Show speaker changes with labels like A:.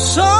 A: so